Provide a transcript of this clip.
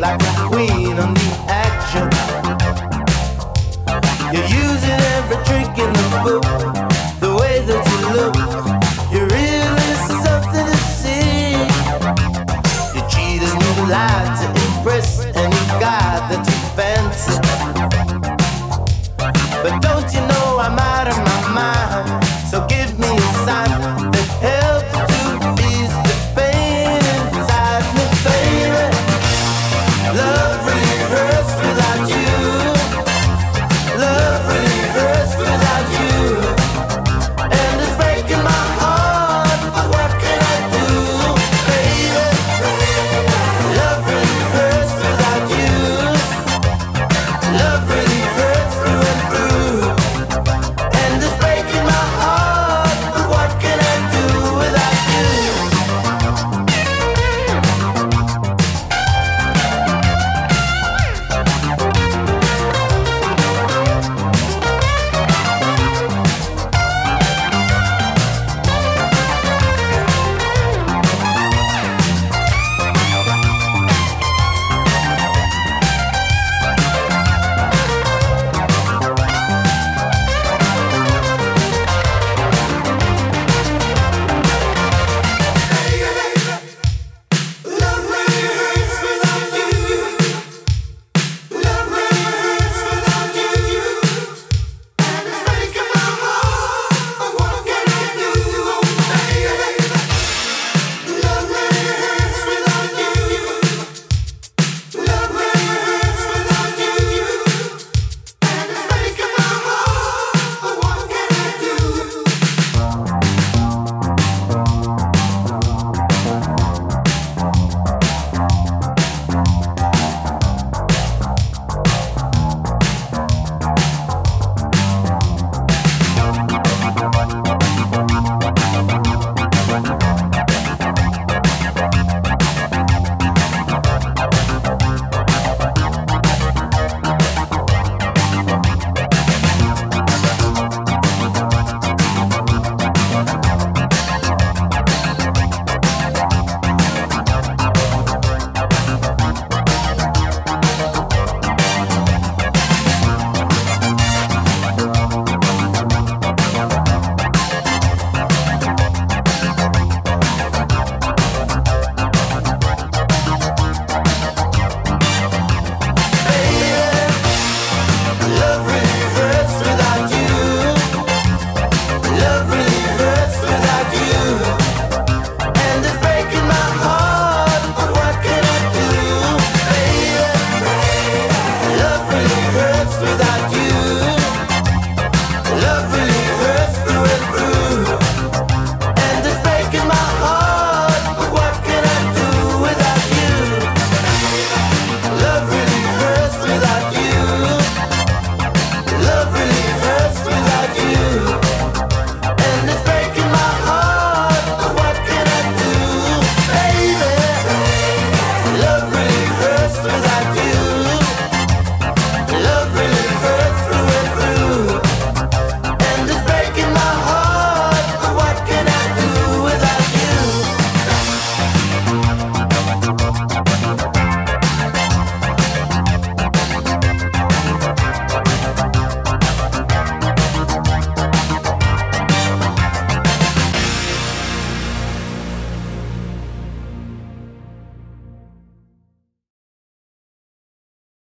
You're queen on the book.